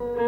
Mm-hmm.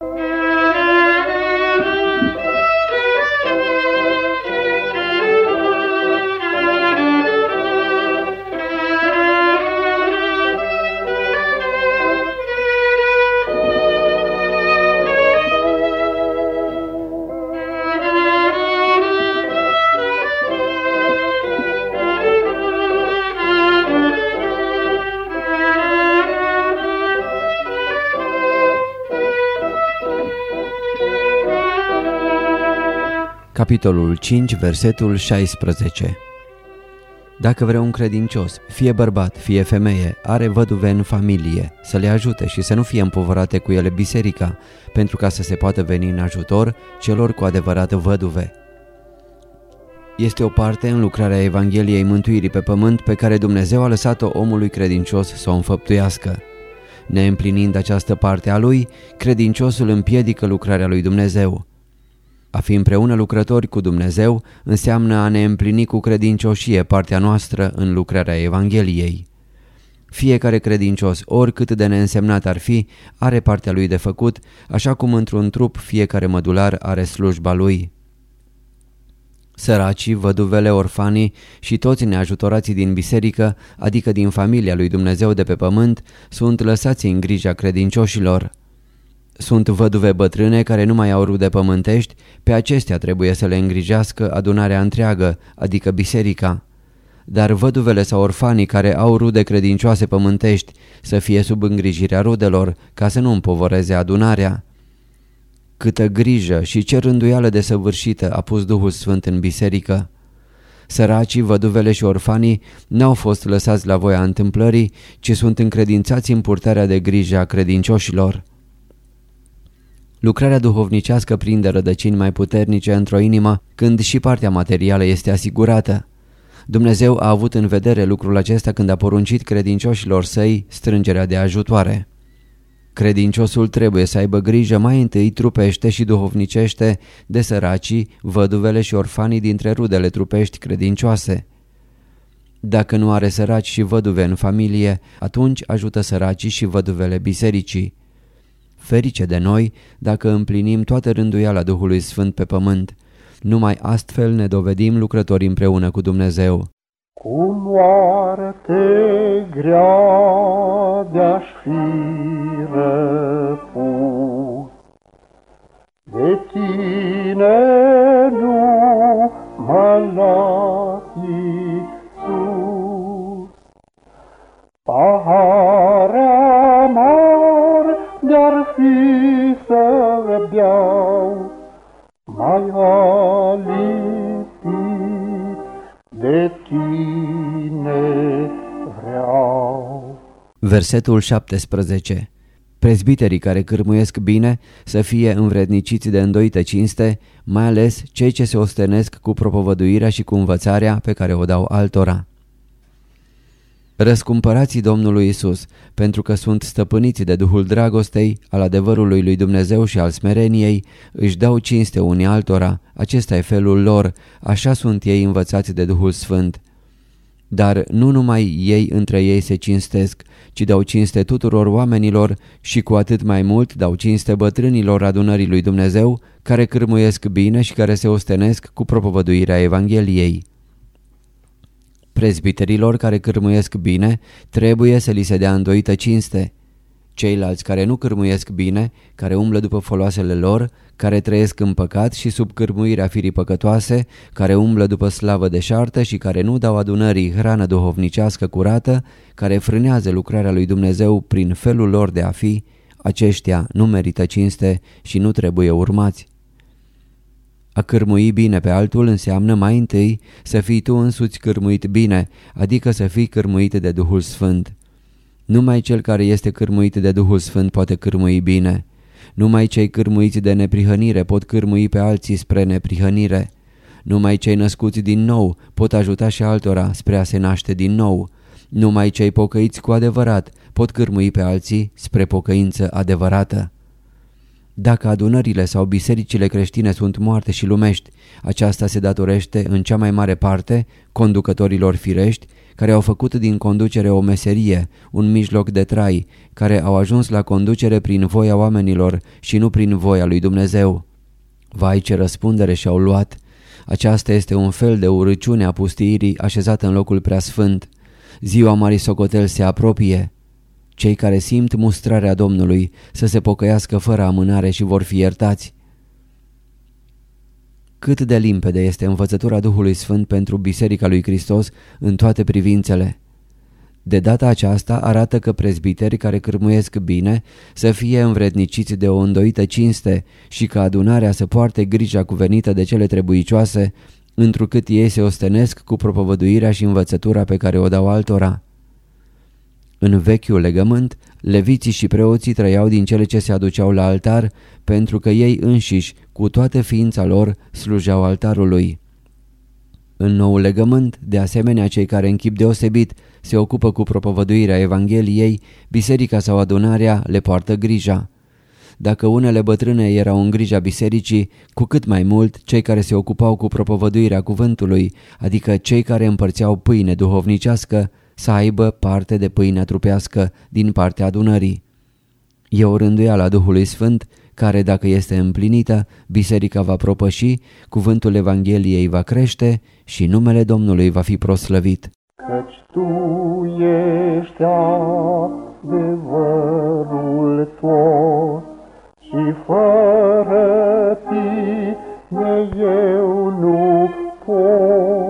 Capitolul 5, versetul 16 Dacă vreun credincios, fie bărbat, fie femeie, are văduve în familie, să le ajute și să nu fie împovărate cu ele biserica, pentru ca să se poată veni în ajutor celor cu adevărat văduve. Este o parte în lucrarea Evangheliei Mântuirii pe pământ pe care Dumnezeu a lăsat-o omului credincios să o înfăptuiască. Neîmplinind această parte a lui, credinciosul împiedică lucrarea lui Dumnezeu. A fi împreună lucrători cu Dumnezeu înseamnă a ne împlini cu credincioșie partea noastră în lucrarea Evangheliei. Fiecare credincios, oricât de neînsemnat ar fi, are partea lui de făcut, așa cum într-un trup fiecare mădular are slujba lui. Săracii, văduvele, orfanii și toți neajutorații din biserică, adică din familia lui Dumnezeu de pe pământ, sunt lăsați în grija credincioșilor. Sunt văduve bătrâne care nu mai au rude pământești, pe acestea trebuie să le îngrijească adunarea întreagă, adică biserica. Dar văduvele sau orfanii care au rude credincioase pământești să fie sub îngrijirea rudelor, ca să nu împovoreze adunarea. Câtă grijă și ce rânduială de săvârșită a pus Duhul Sfânt în biserică. Săracii, văduvele și orfanii n-au fost lăsați la voia întâmplării, ci sunt încredințați în purtarea de grijă a credincioșilor. Lucrarea duhovnicească prinde rădăcini mai puternice într-o inimă când și partea materială este asigurată. Dumnezeu a avut în vedere lucrul acesta când a poruncit credincioșilor săi strângerea de ajutoare. Credinciosul trebuie să aibă grijă mai întâi trupește și duhovnicește de săracii, văduvele și orfanii dintre rudele trupești credincioase. Dacă nu are săraci și văduve în familie, atunci ajută săracii și văduvele bisericii. Ferice de noi dacă împlinim toată rânduiala Duhului Sfânt pe pământ. Numai astfel ne dovedim lucrători împreună cu Dumnezeu. Cu moarte grea de-aș fi răpus, De tine nu mă las, beau, mai alipit de tine vreau. Versetul 17 Prezbiterii care cârmuiesc bine să fie învredniciți de îndoită cinste, mai ales cei ce se ostenesc cu propovăduirea și cu învățarea pe care o dau altora. Răscumpărații Domnului Isus, pentru că sunt stăpâniți de Duhul Dragostei, al adevărului lui Dumnezeu și al smereniei, își dau cinste unii altora, acesta e felul lor, așa sunt ei învățați de Duhul Sfânt. Dar nu numai ei între ei se cinstesc, ci dau cinste tuturor oamenilor și cu atât mai mult dau cinste bătrânilor adunării lui Dumnezeu, care cârmuiesc bine și care se ostenesc cu propovăduirea Evangheliei. Prezbiterilor care cârmuiesc bine trebuie să li se dea îndoită cinste. Ceilalți care nu cârmuiesc bine, care umblă după foloasele lor, care trăiesc în păcat și sub cârmuirea firii păcătoase, care umblă după slavă deșartă și care nu dau adunării hrană duhovnicească curată, care frânează lucrarea lui Dumnezeu prin felul lor de a fi, aceștia nu merită cinste și nu trebuie urmați. A cârmui bine pe altul înseamnă mai întâi să fii tu însuți cârmuit bine, adică să fii cârmuit de Duhul Sfânt. Numai cel care este cârmuit de Duhul Sfânt poate cârmui bine. Numai cei cârmuiți de neprihănire pot cârmui pe alții spre neprihănire. Numai cei născuți din nou pot ajuta și altora spre a se naște din nou. Numai cei pocăiți cu adevărat pot cârmui pe alții spre pocăință adevărată. Dacă adunările sau bisericile creștine sunt moarte și lumești, aceasta se datorește în cea mai mare parte conducătorilor firești care au făcut din conducere o meserie, un mijloc de trai, care au ajuns la conducere prin voia oamenilor și nu prin voia lui Dumnezeu. Vai ce răspundere și-au luat! Aceasta este un fel de urăciune a pustiirii așezată în locul preasfânt. Ziua Marii Socotel se apropie. Cei care simt mustrarea Domnului să se pocăiască fără amânare și vor fi iertați. Cât de limpede este învățătura Duhului Sfânt pentru Biserica lui Hristos în toate privințele. De data aceasta arată că prezbiteri care cârmuiesc bine să fie învredniciți de o îndoită cinste și că adunarea să poarte grija cuvenită de cele trebuicioase, întrucât ei se ostenesc cu propovăduirea și învățătura pe care o dau altora. În vechiul legământ, leviții și preoții trăiau din cele ce se aduceau la altar, pentru că ei înșiși, cu toată ființa lor, slujeau altarului. În nou legământ, de asemenea cei care în chip deosebit se ocupă cu propovăduirea Evangheliei, biserica sau adunarea le poartă grija. Dacă unele bătrâne erau în grija bisericii, cu cât mai mult cei care se ocupau cu propovăduirea cuvântului, adică cei care împărțeau pâine duhovnicească, să aibă parte de pâinea trupească din partea adunării. E o rânduială a Duhului Sfânt care, dacă este împlinită, biserica va propăși, cuvântul Evangheliei va crește și numele Domnului va fi proslăvit. Căci Tu ești adevărul tot și fără Tine eu nu pot.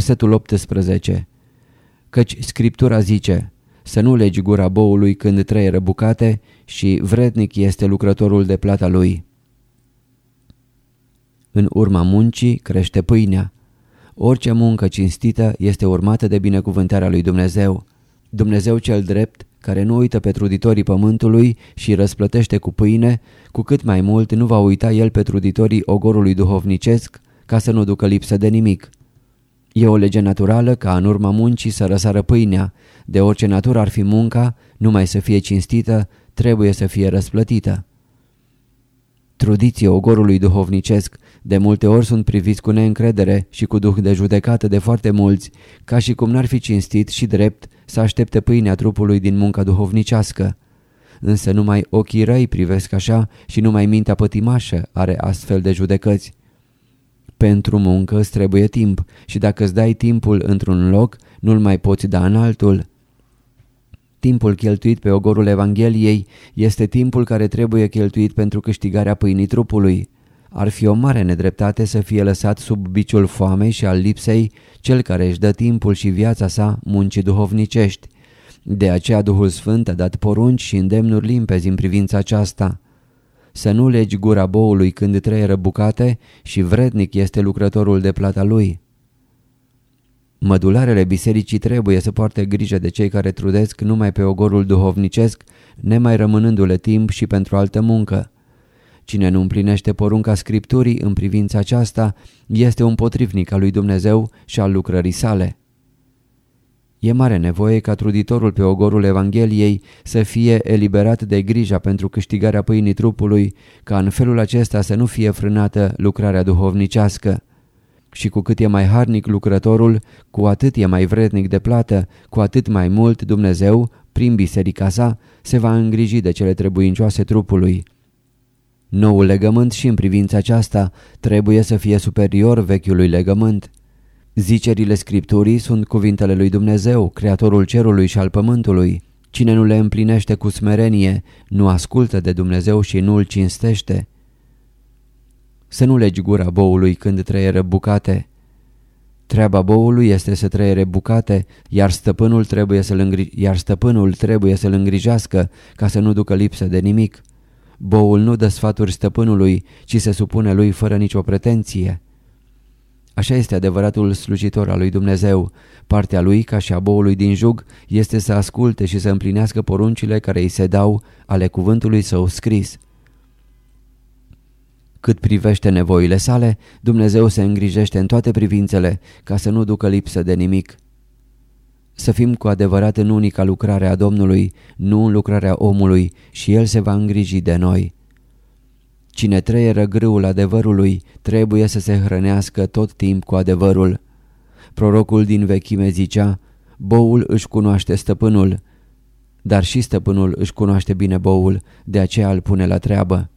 Versetul 18 Căci Scriptura zice să nu legi gura boului când trăie răbucate și vrednic este lucrătorul de plata lui. În urma muncii crește pâinea. Orice muncă cinstită este urmată de binecuvântarea lui Dumnezeu. Dumnezeu cel drept, care nu uită pe truditorii pământului și răsplătește cu pâine, cu cât mai mult nu va uita el pe truditorii ogorului duhovnicesc, ca să nu ducă lipsă de nimic. E o lege naturală ca în urma muncii să răsară pâinea, de orice natură ar fi munca, numai să fie cinstită, trebuie să fie răsplătită. Trudiții ogorului duhovnicesc de multe ori sunt priviți cu neîncredere și cu duh de judecată de foarte mulți, ca și cum n-ar fi cinstit și drept să aștepte pâinea trupului din munca duhovnicească. Însă numai ochii răi privesc așa și numai mintea pătimașă are astfel de judecăți. Pentru muncă îți trebuie timp și dacă îți dai timpul într-un loc, nu-l mai poți da în altul. Timpul cheltuit pe ogorul Evangheliei este timpul care trebuie cheltuit pentru câștigarea pâinii trupului. Ar fi o mare nedreptate să fie lăsat sub biciul foamei și al lipsei cel care își dă timpul și viața sa muncii duhovnicești. De aceea Duhul Sfânt a dat porunci și îndemnuri limpezi în privința aceasta să nu legi gura boului când trăie răbucate și vrednic este lucrătorul de plata lui. Mădularele bisericii trebuie să poarte grijă de cei care trudesc numai pe ogorul duhovnicesc, nemai rămânându-le timp și pentru altă muncă. Cine nu împlinește porunca Scripturii în privința aceasta este un potrivnic al lui Dumnezeu și al lucrării sale. E mare nevoie ca truditorul pe ogorul Evangheliei să fie eliberat de grija pentru câștigarea pâinii trupului, ca în felul acesta să nu fie frânată lucrarea duhovnicească. Și cu cât e mai harnic lucrătorul, cu atât e mai vrednic de plată, cu atât mai mult Dumnezeu, prin biserica sa, se va îngriji de cele trebuincioase trupului. Noul legământ și în privința aceasta trebuie să fie superior vechiului legământ. Zicerile Scripturii sunt cuvintele lui Dumnezeu, Creatorul cerului și al pământului. Cine nu le împlinește cu smerenie, nu ascultă de Dumnezeu și nu îl cinstește. Să nu legi gura boului când trăieră bucate. Treaba boului este să trăiere bucate, iar stăpânul trebuie să-l îngri... iar stăpânul trebuie să-l îngrijească ca să nu ducă lipsă de nimic. Boul nu dă sfaturi stăpânului, ci se supune lui fără nicio pretenție. Așa este adevăratul slujitor al lui Dumnezeu. Partea lui, ca și a boului din jug, este să asculte și să împlinească poruncile care îi se dau ale cuvântului său scris. Cât privește nevoile sale, Dumnezeu se îngrijește în toate privințele ca să nu ducă lipsă de nimic. Să fim cu adevărat în unica lucrare a Domnului, nu în lucrarea omului și El se va îngriji de noi. Cine trăie grâul adevărului trebuie să se hrănească tot timp cu adevărul. Prorocul din vechime zicea, boul își cunoaște stăpânul, dar și stăpânul își cunoaște bine boul, de aceea îl pune la treabă.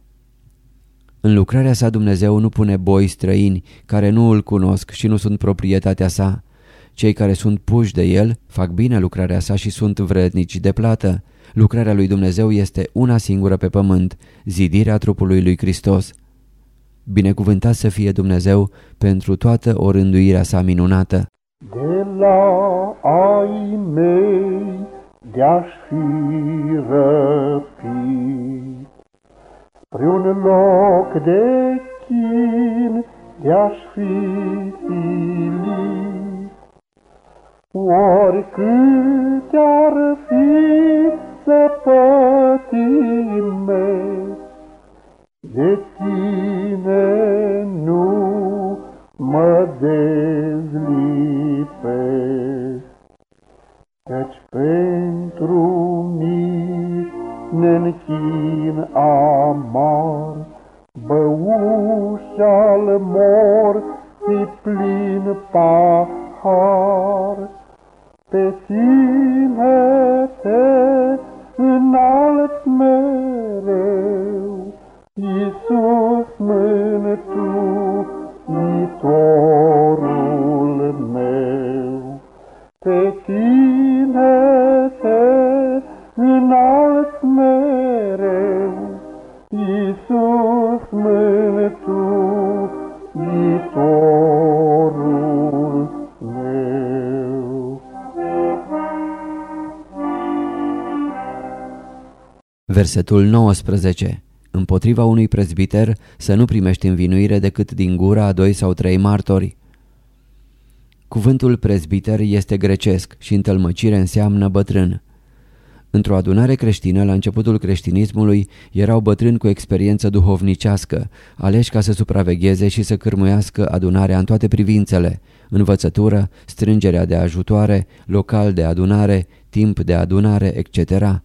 În lucrarea sa Dumnezeu nu pune boi străini care nu îl cunosc și nu sunt proprietatea sa. Cei care sunt puși de el fac bine lucrarea sa și sunt vrednici de plată. Lucrarea lui Dumnezeu este una singură pe pământ, zidirea trupului lui Hristos. Binecuvântat să fie Dumnezeu pentru toată orânduirea sa minunată. De la ai mei de-aș fi răpit, Spre un loc de chin de-aș fi silit, Oricât ar fi să pătimesc, de tine nu mă dezlipesc, Căci pentru mine închin amar, Băuș-al morții plin pahar, Pe tine Versetul 19 Împotriva unui prezbiter să nu primești învinuire decât din gura a doi sau trei martori. Cuvântul prezbiter este grecesc și întâlmăcire înseamnă bătrân. Într-o adunare creștină, la începutul creștinismului, erau bătrâni cu experiență duhovnicească, aleși ca să supravegheze și să cârmuiască adunarea în toate privințele, învățătură, strângerea de ajutoare, local de adunare, timp de adunare, etc.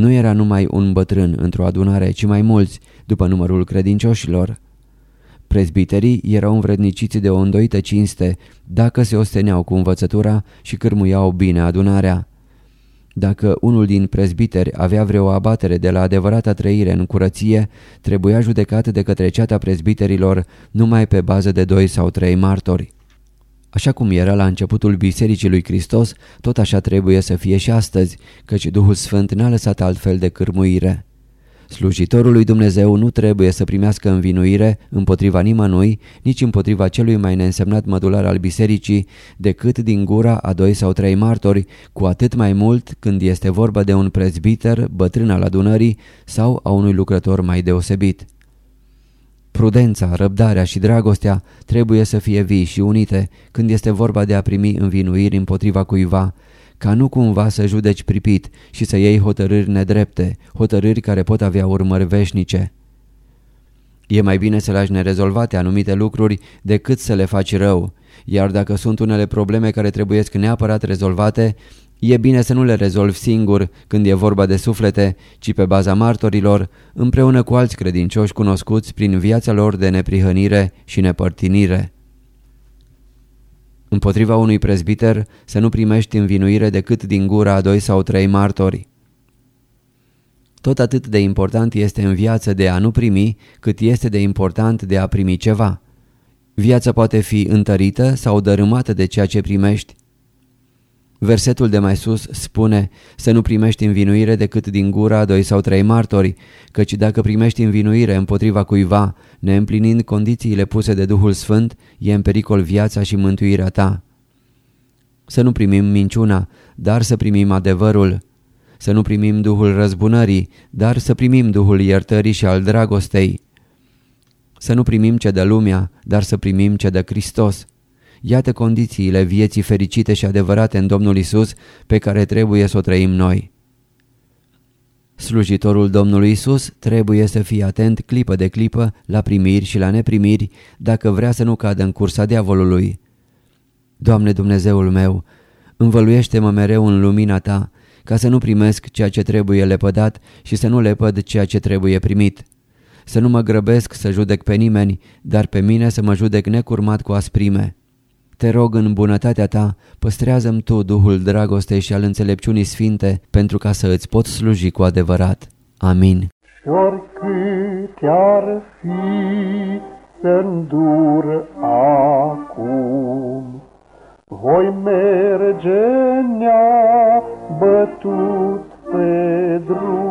Nu era numai un bătrân într-o adunare, ci mai mulți, după numărul credincioșilor. Prezbiterii erau învredniciți de o îndoită cinste dacă se osteneau cu învățătura și cârmuiau bine adunarea. Dacă unul din prezbiteri avea vreo abatere de la adevărata trăire în curăție, trebuia judecat de către ceata prezbiterilor numai pe bază de doi sau trei martori. Așa cum era la începutul Bisericii lui Hristos, tot așa trebuie să fie și astăzi, căci Duhul Sfânt n-a lăsat altfel de cârmuire. Slujitorul lui Dumnezeu nu trebuie să primească învinuire împotriva nimănui, nici împotriva celui mai neînsemnat mădular al bisericii, decât din gura a doi sau trei martori, cu atât mai mult când este vorba de un prezbiter, bătrân al adunării sau a unui lucrător mai deosebit. Prudența, răbdarea și dragostea trebuie să fie vii și unite când este vorba de a primi învinuiri împotriva cuiva, ca nu cumva să judeci pripit și să iei hotărâri nedrepte, hotărâri care pot avea urmări veșnice. E mai bine să lași nerezolvate anumite lucruri decât să le faci rău, iar dacă sunt unele probleme care trebuie neapărat rezolvate, e bine să nu le rezolvi singur când e vorba de suflete, ci pe baza martorilor, împreună cu alți credincioși cunoscuți prin viața lor de neprihănire și nepărtinire. Împotriva unui prezbiter să nu primești învinuire decât din gura a doi sau trei martori. Tot atât de important este în viață de a nu primi, cât este de important de a primi ceva. Viața poate fi întărită sau dărâmată de ceea ce primești. Versetul de mai sus spune să nu primești învinuire decât din gura doi sau trei martori, căci dacă primești învinuire împotriva cuiva, neîmplinind condițiile puse de Duhul Sfânt, e în pericol viața și mântuirea ta. Să nu primim minciuna, dar să primim adevărul. Să nu primim Duhul răzbunării, dar să primim Duhul iertării și al dragostei. Să nu primim ce de lumea, dar să primim ce de Hristos. Iată condițiile vieții fericite și adevărate în Domnul Isus pe care trebuie să o trăim noi. Slujitorul Domnului Isus trebuie să fie atent clipă de clipă la primiri și la neprimiri dacă vrea să nu cadă în cursa diavolului. Doamne Dumnezeul meu, învăluiește-mă mereu în lumina Ta ca să nu primesc ceea ce trebuie lepădat și să nu lepăd ceea ce trebuie primit. Să nu mă grăbesc să judec pe nimeni, dar pe mine să mă judec necurmat cu asprime. Te rog în bunătatea ta, păstrează-mi tu Duhul dragostei și al înțelepciunii sfinte pentru ca să îți pot sluji cu adevărat. Amin. Și oricât ar fi să-ndur acum, voi merge nea bătut pe drum,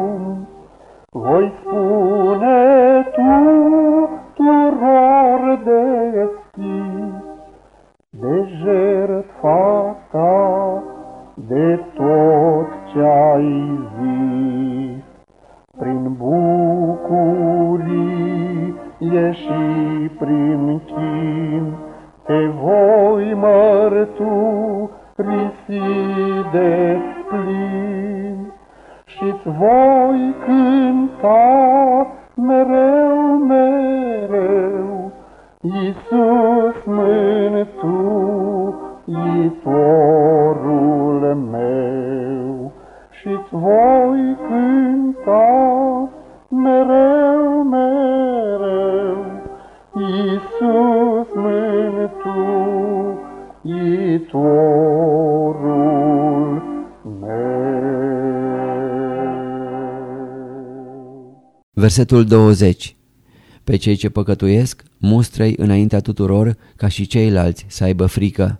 ai zis. Prin bucurie și prin chin, te voi mărturisi de plin și-ți voi cânta mereu, mereu, Iisus mântuitorul voi cânta mereu, mereu, Iisus mântuitorul meu. Versetul 20 pe cei ce păcătuiesc, mustrei înaintea tuturor ca și ceilalți să aibă frică.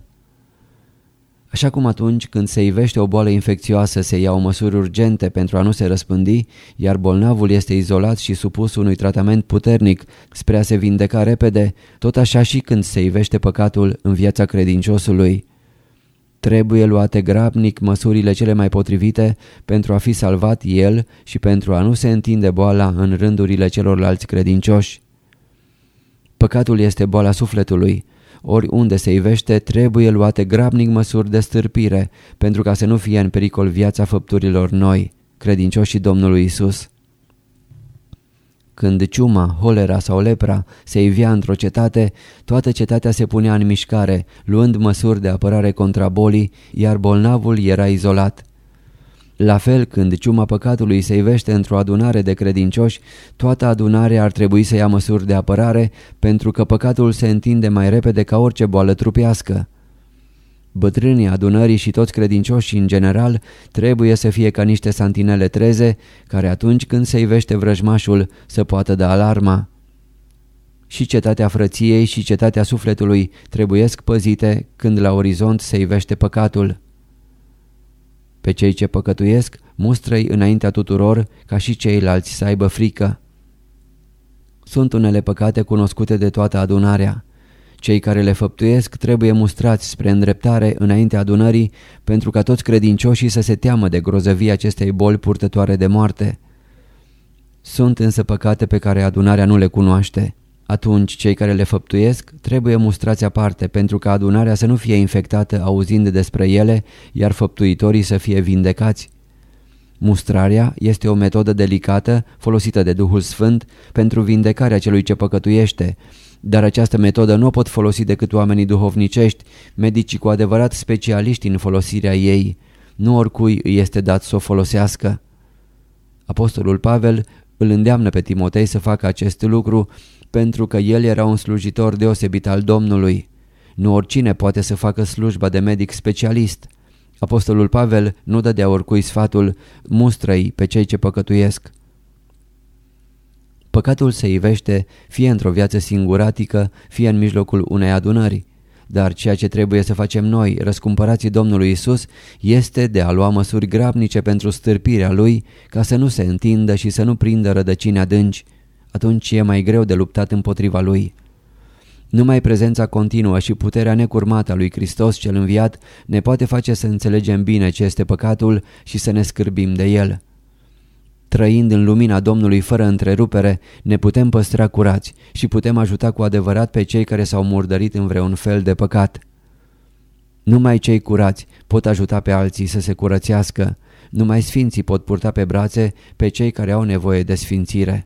Așa cum atunci când se ivește o boală infecțioasă se iau măsuri urgente pentru a nu se răspândi, iar bolnavul este izolat și supus unui tratament puternic spre a se vindeca repede, tot așa și când se ivește păcatul în viața credinciosului. Trebuie luate grabnic măsurile cele mai potrivite pentru a fi salvat el și pentru a nu se întinde boala în rândurile celorlalți credincioși. Păcatul este boala sufletului. Oriunde se ivește, trebuie luate grabnic măsuri de stârpire pentru ca să nu fie în pericol viața făpturilor noi, credincioșii Domnului Isus. Când ciuma, holera sau lepra se ivia într-o cetate, toată cetatea se punea în mișcare, luând măsuri de apărare contra bolii, iar bolnavul era izolat. La fel, când ciuma păcatului se ivește într-o adunare de credincioși, toată adunarea ar trebui să ia măsuri de apărare, pentru că păcatul se întinde mai repede ca orice boală trupească. Bătrânii adunării și toți credincioșii în general trebuie să fie ca niște santinele treze care atunci când se ivește vrăjmașul să poată da alarma. Și cetatea frăției și cetatea sufletului trebuiesc păzite când la orizont se ivește păcatul. Pe cei ce păcătuiesc, mustrăi înaintea tuturor ca și ceilalți să aibă frică. Sunt unele păcate cunoscute de toată adunarea. Cei care le făptuiesc trebuie mustrați spre îndreptare înaintea adunării pentru ca toți credincioșii să se teamă de grozăvia acestei boli purtătoare de moarte. Sunt însă păcate pe care adunarea nu le cunoaște. Atunci cei care le făptuiesc trebuie mustrați aparte pentru ca adunarea să nu fie infectată auzind despre ele, iar făptuitorii să fie vindecați. Mustrarea este o metodă delicată folosită de Duhul Sfânt pentru vindecarea celui ce păcătuiește, dar această metodă nu o pot folosi decât oamenii duhovnicești, medicii cu adevărat specialiști în folosirea ei. Nu oricui îi este dat să o folosească. Apostolul Pavel îl îndeamnă pe Timotei să facă acest lucru pentru că el era un slujitor deosebit al Domnului. Nu oricine poate să facă slujba de medic specialist. Apostolul Pavel nu dădea oricui sfatul, mustră pe cei ce păcătuiesc. Păcatul se ivește fie într-o viață singuratică, fie în mijlocul unei adunări. Dar ceea ce trebuie să facem noi, răscumpărații Domnului Isus, este de a lua măsuri grabnice pentru stârpirea Lui, ca să nu se întindă și să nu prindă rădăcini adânci. Atunci e mai greu de luptat împotriva Lui. Numai prezența continuă și puterea necurmată a lui Hristos cel înviat ne poate face să înțelegem bine ce este păcatul și să ne scârbim de el. Trăind în lumina Domnului fără întrerupere, ne putem păstra curați și putem ajuta cu adevărat pe cei care s-au murdărit în vreun fel de păcat. Numai cei curați pot ajuta pe alții să se curățească, numai sfinții pot purta pe brațe pe cei care au nevoie de sfințire.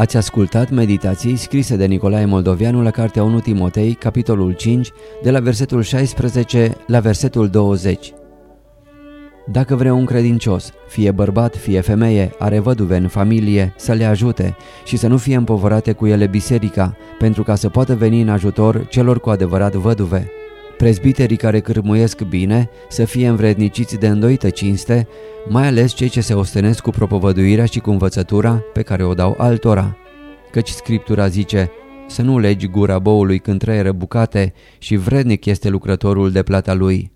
Ați ascultat meditații scrise de Nicolae Moldovianu la Cartea 1 Timotei, capitolul 5, de la versetul 16 la versetul 20. Dacă vrea un credincios, fie bărbat, fie femeie, are văduve în familie, să le ajute și să nu fie împovărate cu ele biserica, pentru ca să poată veni în ajutor celor cu adevărat văduve. Prezbiterii care cârmuiesc bine să fie învredniciți de îndoită cinste, mai ales cei ce se ostenesc cu propovăduirea și cu învățătura pe care o dau altora. Căci Scriptura zice, să nu legi gura boului când trăieră bucate și vrednic este lucrătorul de plata lui.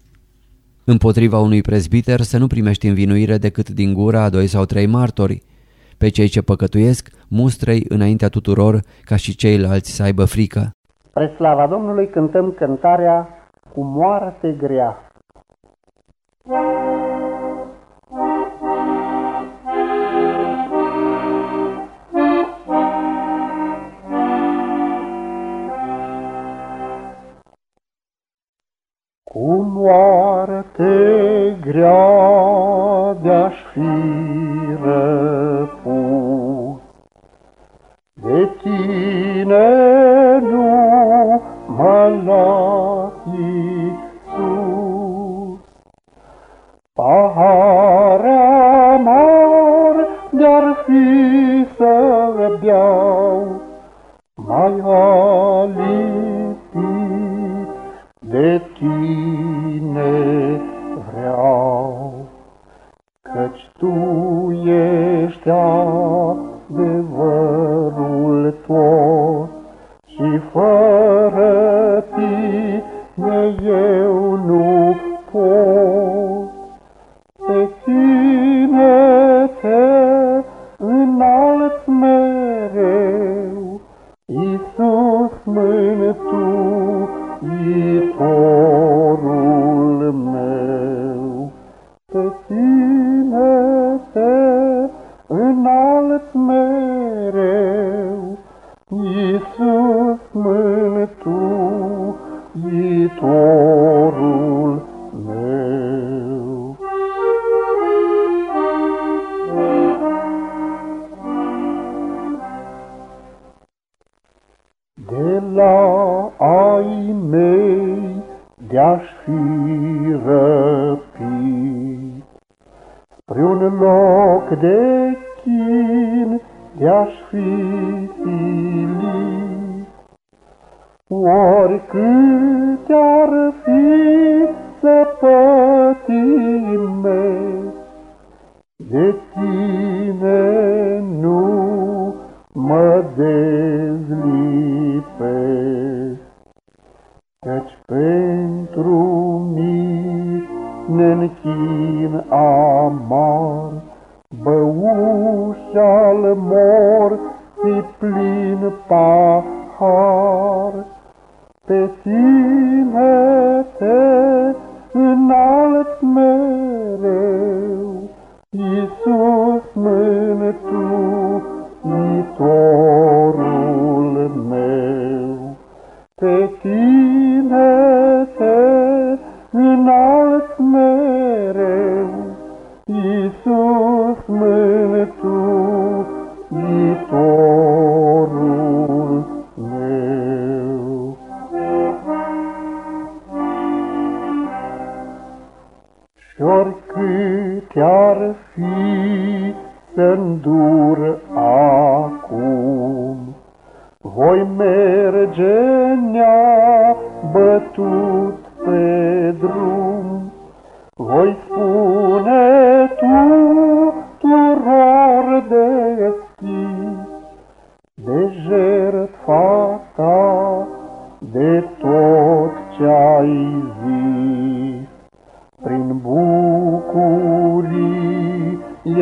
Împotriva unui prezbiter să nu primești învinuire decât din gura a doi sau trei martori. Pe cei ce păcătuiesc, mustrei înaintea tuturor ca și ceilalți să aibă frică. Pre slava Domnului cântăm cântarea cu moarte grea. Cu moarte grea pot. Chin de-aș fi silit. Oricât ar fi să pătimesc, de tine nu mă dezlipesc. Căci pentru mine închin amar, Băuș-al morții plin pahar, Pe tine te înalt mereu, Iisus mântuitorul meu. Pe tine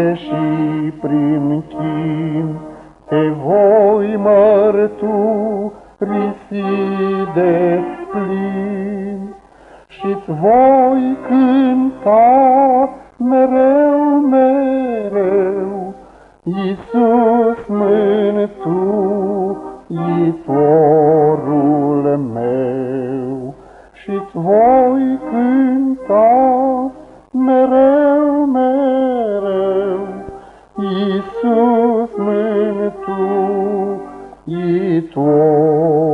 bucurie și prin chin, te voi mărturisi de plin și-ți voi cânta mereu, mereu, Iisus mântuitorul meu. Și-ți voi cânta mereu, mereu, sus mâine tu, Iisus.